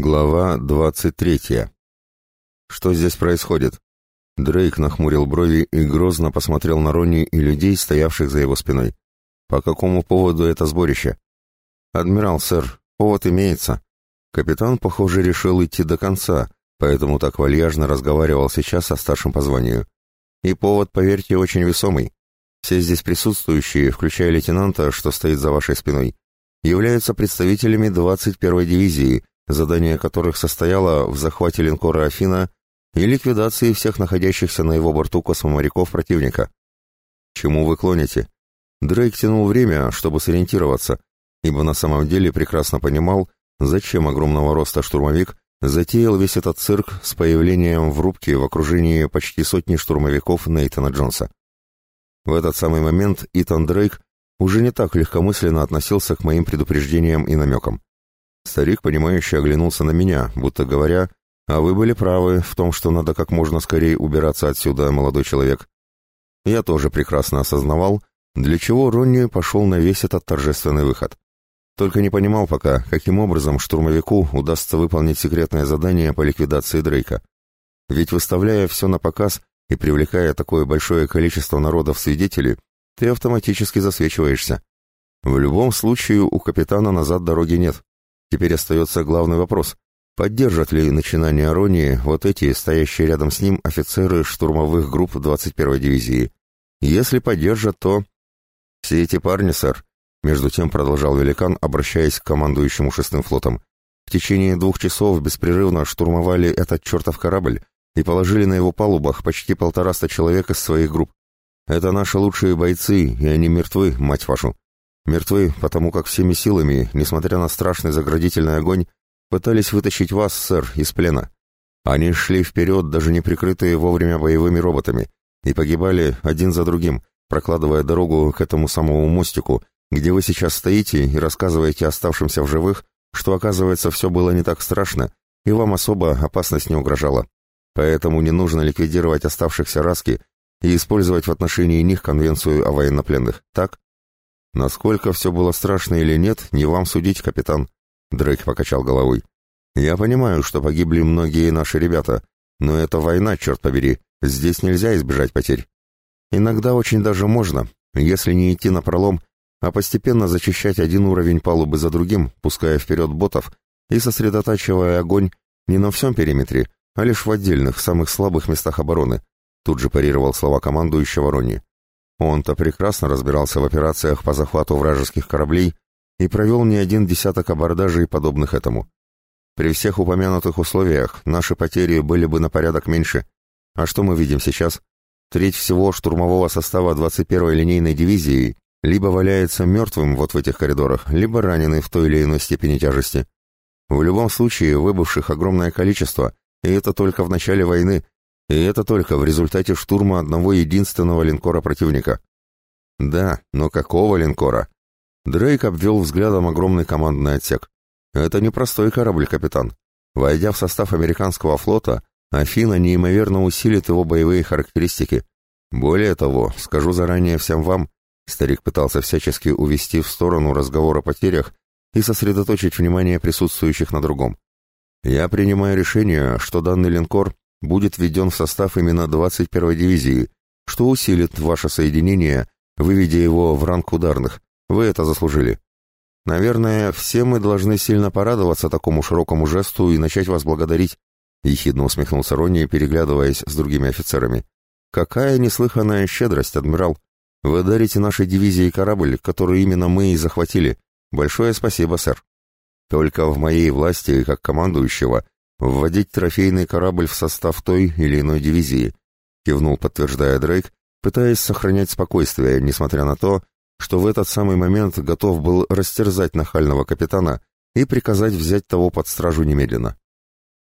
Глава двадцать третья. Что здесь происходит? Дрейк нахмурил брови и грозно посмотрел на Ронни и людей, стоявших за его спиной. По какому поводу это сборище? Адмирал, сэр, повод имеется. Капитан, похоже, решил идти до конца, поэтому так вальяжно разговаривал сейчас со старшим по званию. И повод, поверьте, очень весомый. Все здесь присутствующие, включая лейтенанта, что стоит за вашей спиной, являются представителями 21-й дивизии, задание которых состояло в захвате линкора «Афина» и ликвидации всех находящихся на его борту космоморяков противника. Чему вы клоните? Дрейк тянул время, чтобы сориентироваться, ибо на самом деле прекрасно понимал, зачем огромного роста штурмовик затеял весь этот цирк с появлением в рубке в окружении почти сотни штурмовиков Нейтана Джонса. В этот самый момент Итан Дрейк уже не так легкомысленно относился к моим предупреждениям и намекам. Старик, понимающе оглянулся на меня, будто говоря, «А вы были правы в том, что надо как можно скорее убираться отсюда, молодой человек». Я тоже прекрасно осознавал, для чего Ронни пошел на весь этот торжественный выход. Только не понимал пока, каким образом штурмовику удастся выполнить секретное задание по ликвидации Дрейка. Ведь выставляя все на показ и привлекая такое большое количество народа в свидетели, ты автоматически засвечиваешься. В любом случае у капитана назад дороги нет. Теперь остается главный вопрос. Поддержат ли начинание Аронии вот эти, стоящие рядом с ним, офицеры штурмовых групп 21-й дивизии? Если поддержат, то... Все эти парни, сэр, между тем продолжал великан, обращаясь к командующему шестым флотом, в течение двух часов беспрерывно штурмовали этот чертов корабль и положили на его палубах почти полтораста человек из своих групп. Это наши лучшие бойцы, и они мертвы, мать вашу. Мертвы, потому как всеми силами, несмотря на страшный заградительный огонь, пытались вытащить вас, сэр, из плена. Они шли вперед, даже не прикрытые вовремя боевыми роботами, и погибали один за другим, прокладывая дорогу к этому самому мостику, где вы сейчас стоите и рассказываете оставшимся в живых, что, оказывается, все было не так страшно, и вам особо опасность не угрожала. Поэтому не нужно ликвидировать оставшихся раски и использовать в отношении них конвенцию о военнопленных, так? Насколько все было страшно или нет, не вам судить, капитан. Дрейк покачал головой. Я понимаю, что погибли многие наши ребята, но это война, черт побери. Здесь нельзя избежать потерь. Иногда очень даже можно, если не идти на пролом, а постепенно зачищать один уровень палубы за другим, пуская вперед ботов и сосредотачивая огонь не на всем периметре, а лишь в отдельных, самых слабых местах обороны, Тут же парировал слова командующего Ронни. Он-то прекрасно разбирался в операциях по захвату вражеских кораблей и провел не один десяток абордажей, подобных этому. При всех упомянутых условиях наши потери были бы на порядок меньше. А что мы видим сейчас? Треть всего штурмового состава 21-й линейной дивизии либо валяется мертвым вот в этих коридорах, либо раненый в той или иной степени тяжести. В любом случае, выбывших огромное количество, и это только в начале войны, и это только в результате штурма одного единственного линкора противника. Да, но какого линкора? Дрейк обвел взглядом огромный командный отсек. Это не простой корабль, капитан. Войдя в состав американского флота, Афина неимоверно усилит его боевые характеристики. Более того, скажу заранее всем вам, старик пытался всячески увести в сторону разговор о потерях и сосредоточить внимание присутствующих на другом. Я принимаю решение, что данный линкор будет введен в состав именно 21-й дивизии, что усилит ваше соединение, выведя его в ранг ударных. Вы это заслужили. Наверное, все мы должны сильно порадоваться такому широкому жесту и начать вас благодарить, ехидно усмехнулся Ронни, переглядываясь с другими офицерами. Какая неслыханная щедрость, адмирал. Вы дарите нашей дивизии корабль, который именно мы и захватили. Большое спасибо, сэр. Только в моей власти, как командующего, вводить трофейный корабль в состав той или иной дивизии, кивнул, подтверждая Дрейк, пытаясь сохранять спокойствие, несмотря на то, что в этот самый момент готов был растерзать нахального капитана и приказать взять того под стражу немедленно.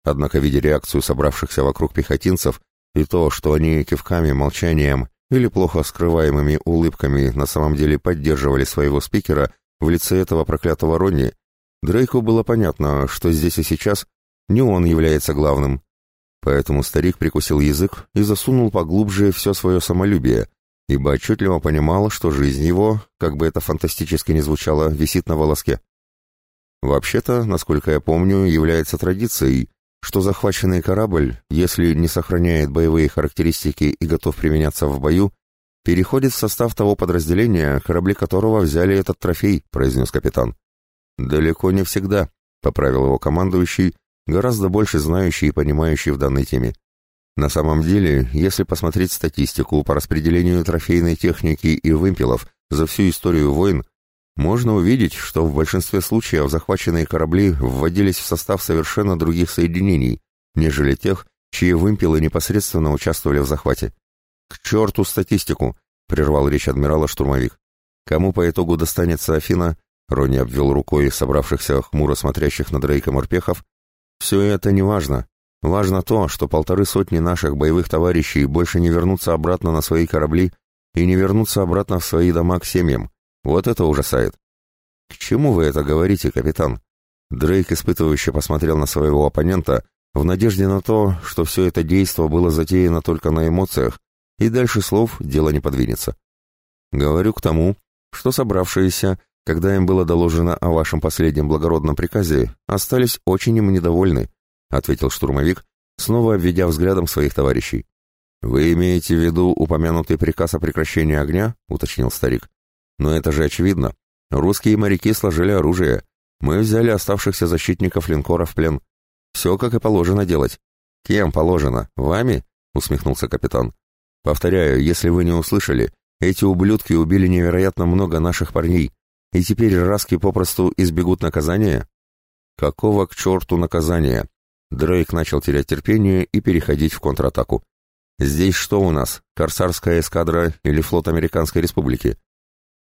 Однако, видя реакцию собравшихся вокруг пехотинцев и то, что они кивками, молчанием или плохо скрываемыми улыбками на самом деле поддерживали своего спикера в лице этого проклятого Ронни, Дрейку было понятно, что здесь и сейчас не он является главным. Поэтому старик прикусил язык и засунул поглубже все свое самолюбие, ибо отчетливо понимал, что жизнь его, как бы это фантастически ни звучало, висит на волоске. Вообще-то, насколько я помню, является традицией, что захваченный корабль, если не сохраняет боевые характеристики и готов применяться в бою, переходит в состав того подразделения, корабли которого взяли этот трофей, произнес капитан. Далеко не всегда, поправил его командующий, гораздо больше знающий и понимающий в данной теме. На самом деле, если посмотреть статистику по распределению трофейной техники и вымпелов за всю историю войн, можно увидеть, что в большинстве случаев захваченные корабли вводились в состав совершенно других соединений, нежели тех, чьи вымпелы непосредственно участвовали в захвате. «К черту статистику!» — прервал речь адмирала штурмовик. «Кому по итогу достанется Афина?» — Ронни обвел рукой собравшихся хмуро смотрящих на Дрейка морпехов. «Все это не важно. Важно то, что полторы сотни наших боевых товарищей больше не вернутся обратно на свои корабли и не вернутся обратно в свои дома к семьям. Вот это ужасает. К чему вы это говорите, капитан? Дрейк испытывающе посмотрел на своего оппонента в надежде на то, что все это действо было затеяно только на эмоциях, и дальше слов дело не подвинется. Говорю к тому, что собравшиеся, когда им было доложено о вашем последнем благородном приказе, остались очень им недовольны, ответил штурмовик, снова обведя взглядом своих товарищей. «Вы имеете в виду упомянутый приказ о прекращении огня?» — уточнил старик. Но это же очевидно. Русские моряки сложили оружие. Мы взяли оставшихся защитников линкора в плен. Все как и положено делать. Кем положено? Вами? Усмехнулся капитан. Повторяю, если вы не услышали, эти ублюдки убили невероятно много наших парней, и теперь раски попросту избегут наказания? Какого к черту наказания? Дрейк начал терять терпение и переходить в контратаку. Здесь что у нас? Корсарская эскадра или флот Американской Республики?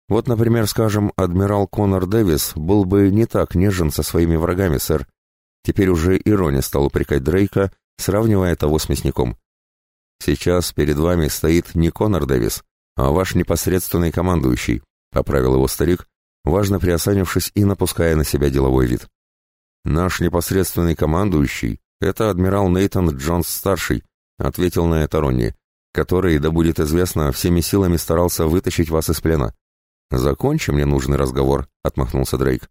Вот, например, скажем, адмирал Конор Дэвис был бы не так нежен со своими врагами, сэр. Теперь уже ирония стал упрекать Дрейка, сравнивая того с мясником. Сейчас перед вами стоит не Конор Дэвис, а ваш непосредственный командующий, поправил его старик, важно приосанившись и напуская на себя деловой вид. Наш непосредственный командующий — это адмирал Нейтан Джонс-старший, ответил на это Ронни, который, да будет известно, всеми силами старался вытащить вас из плена. «Закончи мне нужный разговор», — отмахнулся Дрейк.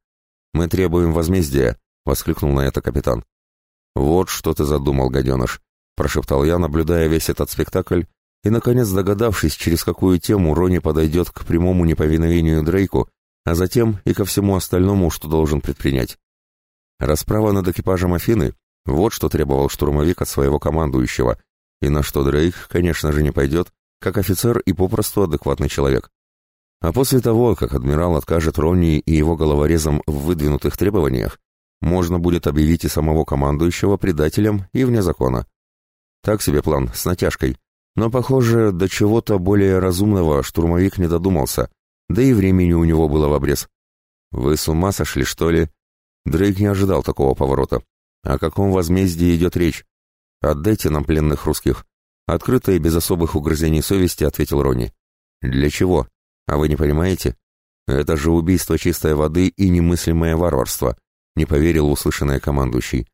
«Мы требуем возмездия», — воскликнул на это капитан. «Вот что ты задумал, гаденыш», — прошептал я, наблюдая весь этот спектакль, и, наконец, догадавшись, через какую тему Рони подойдет к прямому неповиновению Дрейку, а затем и ко всему остальному, что должен предпринять. Расправа над экипажем Афины — вот что требовал штурмовик от своего командующего, и на что Дрейк, конечно же, не пойдет, как офицер и попросту адекватный человек. А после того, как адмирал откажет Ронни и его головорезам в выдвинутых требованиях, можно будет объявить и самого командующего предателем и вне закона. Так себе план, с натяжкой. Но, похоже, до чего-то более разумного штурмовик не додумался, да и времени у него было в обрез. «Вы с ума сошли, что ли?» Дрейк не ожидал такого поворота. О каком возмездии идет речь? Отдайте нам пленных русских. Открыто и без особых угрызений совести ответил Ронни. Для чего? А вы не понимаете? Это же убийство чистой воды и немыслимое варварство, не поверил услышанное командующий.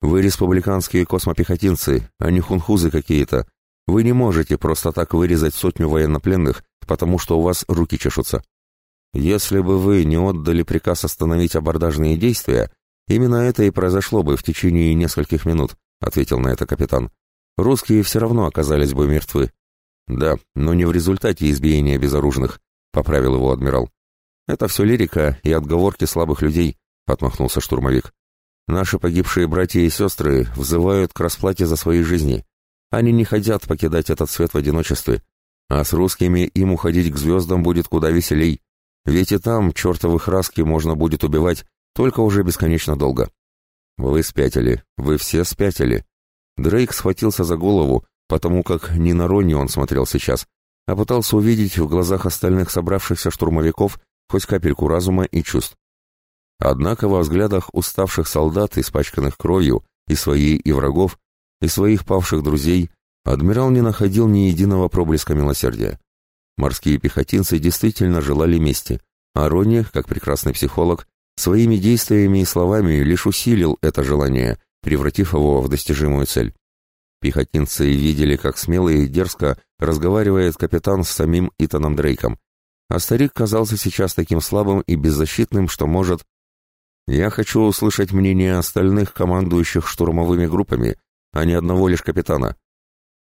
Вы республиканские космопехотинцы, а не хунхузы какие-то. Вы не можете просто так вырезать сотню военнопленных, потому что у вас руки чешутся. Если бы вы не отдали приказ остановить абордажные действия, именно это и произошло бы в течение нескольких минут, ответил на это капитан. Русские все равно оказались бы мертвы. Да, но не в результате избиения безоружных, — поправил его адмирал. «Это все лирика и отговорки слабых людей», — отмахнулся штурмовик. «Наши погибшие братья и сестры взывают к расплате за свои жизни. Они не хотят покидать этот свет в одиночестве, а с русскими им уходить к звездам будет куда веселей, ведь и там чертовых раски можно будет убивать, только уже бесконечно долго». «Вы спятили, вы все спятили». Дрейк схватился за голову, потому как не на Ронни он смотрел сейчас, а пытался увидеть в глазах остальных собравшихся штурмовиков хоть капельку разума и чувств. Однако во взглядах уставших солдат, испачканных кровью, и своей, и врагов, и своих павших друзей, адмирал не находил ни единого проблеска милосердия. Морские пехотинцы действительно желали мести, а Ронни, как прекрасный психолог, своими действиями и словами лишь усилил это желание, превратив его в достижимую цель. Пехотинцы видели, как смело и дерзко разговаривает капитан с самим Итаном Дрейком. А старик казался сейчас таким слабым и беззащитным, что может... Я хочу услышать мнение остальных командующих штурмовыми группами, а не одного лишь капитана.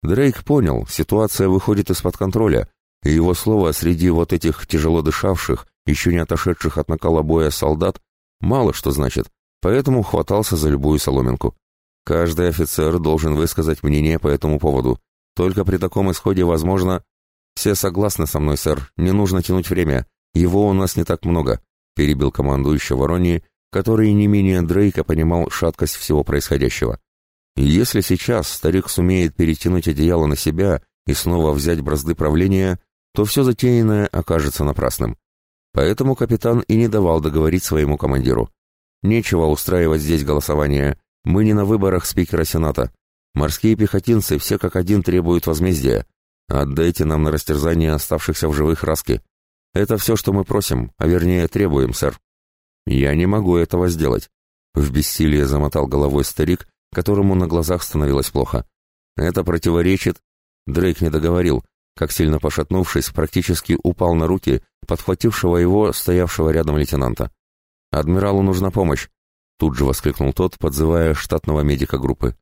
Дрейк понял, ситуация выходит из-под контроля, и его слово среди вот этих тяжело дышавших, еще не отошедших от накала боя солдат, мало что значит, поэтому хватался за любую соломинку. Каждый офицер должен высказать мнение по этому поводу. Только при таком исходе возможно... Все согласны со мной, сэр, не нужно тянуть время. Его у нас не так много, перебил командующий Ворони, который не менее Дрейка понимал шаткость всего происходящего. Если сейчас старик сумеет перетянуть одеяло на себя и снова взять бразды правления, то все затеянное окажется напрасным. Поэтому капитан и не давал договорить своему командиру. Нечего устраивать здесь голосование. Мы не на выборах спикера Сената. Морские пехотинцы все как один требуют возмездия. Отдайте нам на растерзание оставшихся в живых раски. Это все, что мы просим, а вернее требуем, сэр. Я не могу этого сделать. В бессилии замотал головой старик, которому на глазах становилось плохо. Это противоречит... Дрейк не договорил, как сильно пошатнувшись, практически упал на руки подхватившего его, стоявшего рядом лейтенанта. «Адмиралу нужна помощь!» Тут же воскликнул тот, подзывая штатного медика группы.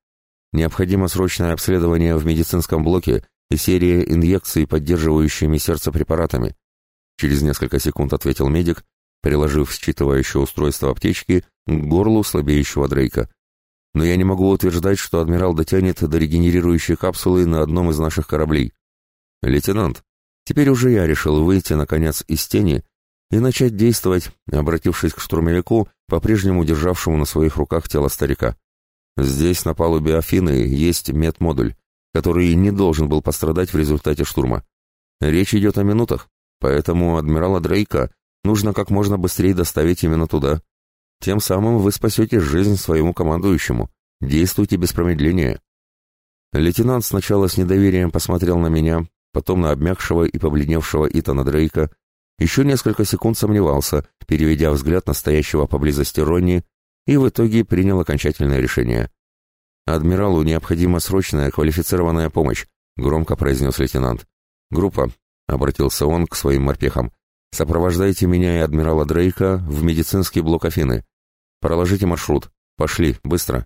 «Необходимо срочное обследование в медицинском блоке и серия инъекций, поддерживающими сердце препаратами». Через несколько секунд ответил медик, приложив считывающее устройство аптечки к горлу слабеющего Дрейка но я не могу утверждать, что адмирал дотянет до регенерирующей капсулы на одном из наших кораблей. Лейтенант, теперь уже я решил выйти, наконец, из тени и начать действовать, обратившись к штурмовику, по-прежнему державшему на своих руках тело старика. Здесь, на палубе Афины, есть медмодуль, который не должен был пострадать в результате штурма. Речь идет о минутах, поэтому адмирала Дрейка нужно как можно быстрее доставить именно туда. Тем самым вы спасете жизнь своему командующему. Действуйте без промедления. Лейтенант сначала с недоверием посмотрел на меня, потом на обмякшего и побледневшего Итана Дрейка, еще несколько секунд сомневался, переведя взгляд на стоящего поблизости Ронни, и в итоге принял окончательное решение. «Адмиралу необходима срочная квалифицированная помощь», — громко произнес лейтенант. «Группа», — обратился он к своим морпехам, Сопровождайте меня и адмирала Дрейка в медицинский блок Афины. Проложите маршрут. Пошли, быстро.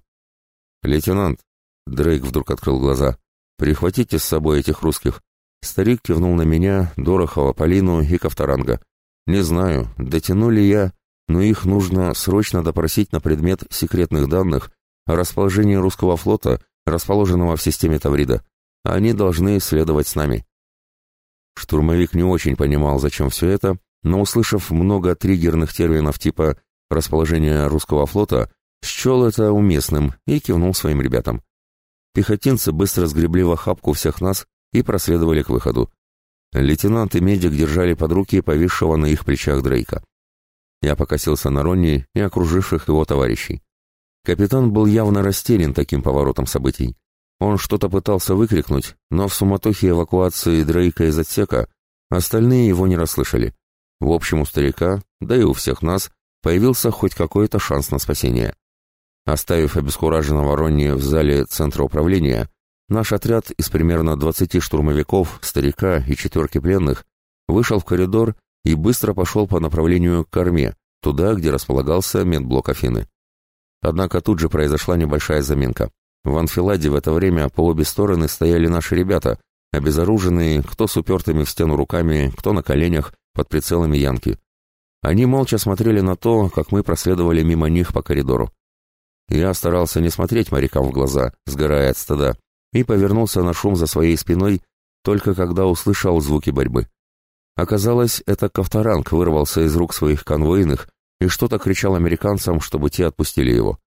Лейтенант, Дрейк вдруг открыл глаза. Прихватите с собой этих русских. Старик кивнул на меня, Дорохова, Полину и Ковторанга. Не знаю, дотянули я, но их нужно срочно допросить на предмет секретных данных о расположении русского флота, расположенного в системе Таврида. Они должны следовать с нами. Штурмовик не очень понимал, зачем все это, но, услышав много триггерных терминов типа «расположение русского флота», счел это уместным и кивнул своим ребятам. Пехотинцы быстро сгребли в охапку всех нас и проследовали к выходу. Лейтенант и медик держали под руки повисшего на их плечах Дрейка. Я покосился на Ронни и окруживших его товарищей. Капитан был явно растерян таким поворотом событий. Он что-то пытался выкрикнуть, но в суматохе эвакуации Дрейка из отсека остальные его не расслышали. В общем, у старика, да и у всех нас, появился хоть какой-то шанс на спасение. Оставив обескураженного Ронни в зале центра управления, наш отряд из примерно 20 штурмовиков, старика и четверки пленных вышел в коридор и быстро пошел по направлению к корме, туда, где располагался медблок Афины. Однако тут же произошла небольшая заминка. В анфиладе в это время по обе стороны стояли наши ребята, обезоруженные, кто с упертыми в стену руками, кто на коленях, под прицелами Янки. Они молча смотрели на то, как мы проследовали мимо них по коридору. Я старался не смотреть морякам в глаза, сгорая от стыда, и повернулся на шум за своей спиной, только когда услышал звуки борьбы. Оказалось, это Ковторанг вырвался из рук своих конвойных и что-то кричал американцам, чтобы те отпустили его.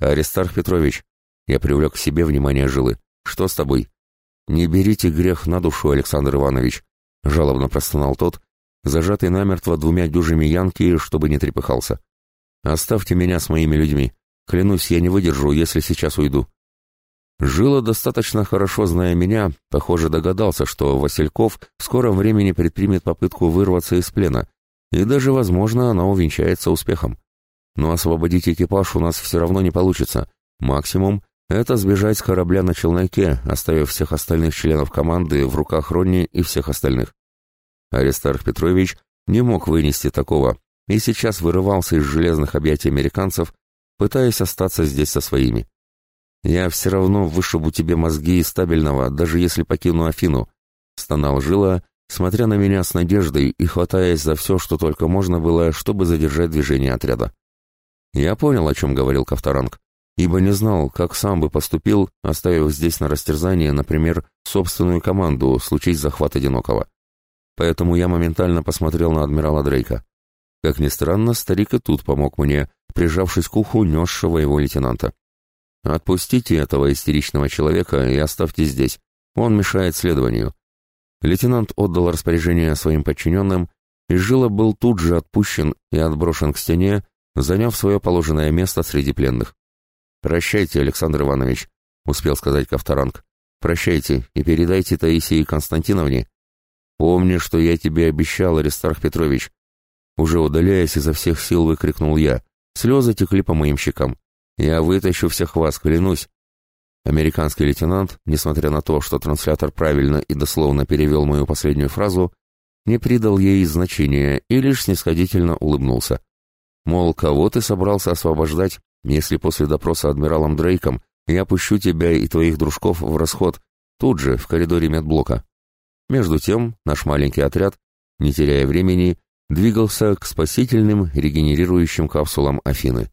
«Аристарх Петрович, я привлек к себе внимание жилы. «Что с тобой?» «Не берите грех на душу, Александр Иванович», — жалобно простонал тот, зажатый намертво двумя дюжими янки, чтобы не трепыхался. «Оставьте меня с моими людьми. Клянусь, я не выдержу, если сейчас уйду». Жила, достаточно хорошо зная меня, похоже, догадался, что Васильков в скором времени предпримет попытку вырваться из плена, и даже, возможно, она увенчается успехом. Но освободить экипаж у нас все равно не получится. Максимум это сбежать с корабля на челноке, оставив всех остальных членов команды в руках Ронни и всех остальных. Аристарх Петрович не мог вынести такого и сейчас вырывался из железных объятий американцев, пытаясь остаться здесь со своими. «Я все равно вышибу тебе мозги из стабильного, даже если покину Афину», — стонал Жила, смотря на меня с надеждой и хватаясь за все, что только можно было, чтобы задержать движение отряда. Я понял, о чем говорил Ковторанг, ибо не знал, как сам бы поступил, оставив здесь на растерзание, например, собственную команду, случись захват одинокого. Поэтому я моментально посмотрел на адмирала Дрейка. Как ни странно, старик и тут помог мне, прижавшись к уху несшего его лейтенанта. «Отпустите этого истеричного человека и оставьте здесь. Он мешает следованию». Лейтенант отдал распоряжение своим подчиненным, и Жила был тут же отпущен и отброшен к стене, заняв свое положенное место среди пленных. «Прощайте, Александр Иванович», — успел сказать Ковторанг. «Прощайте и передайте Таисии Константиновне. Помни, что я тебе обещал, Аристарх Петрович». Уже удаляясь изо всех сил, выкрикнул я. Слезы текли по моим щекам. «Я вытащу всех вас, клянусь». Американский лейтенант, несмотря на то, что транслятор правильно и дословно перевел мою последнюю фразу, не придал ей значения и лишь снисходительно улыбнулся. Мол, кого ты собрался освобождать, если после допроса адмиралом Дрейком я пущу тебя и твоих дружков в расход тут же, в коридоре медблока. Между тем, наш маленький отряд, не теряя времени, двигался к спасительным регенерирующим капсулам Афины.